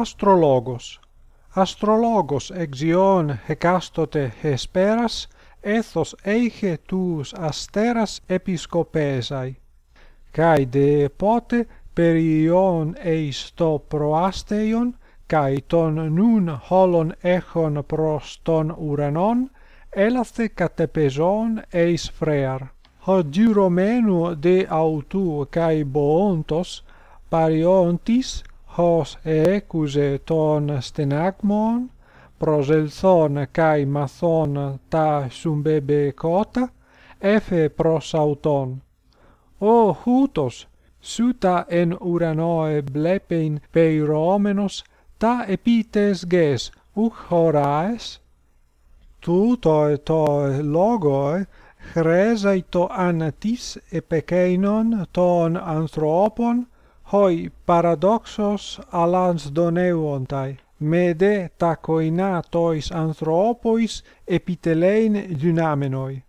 astrologos. Astrologos exion hecastote hesperas ethos eiche tous asteras episcopesai. Kai de pote perion eisto proasteion kai ton nun holon echon pros ton uranon elathe catepeson eis frear. Hodyromenu de autu kai boontos pariontis hos ecuse ton stenagmon, proselson kai mathon ta sumbebe cota, efe pros auton. O hutos, suta en uranoe blepein peiromenos, ta epites ges, uch horaes, tutoe toe logoe, chresaito anatis epekeinon ton anthropon, hoi paradoxos alans doneuontai. Mede takoina tois anthropois epitelein dynamenoi.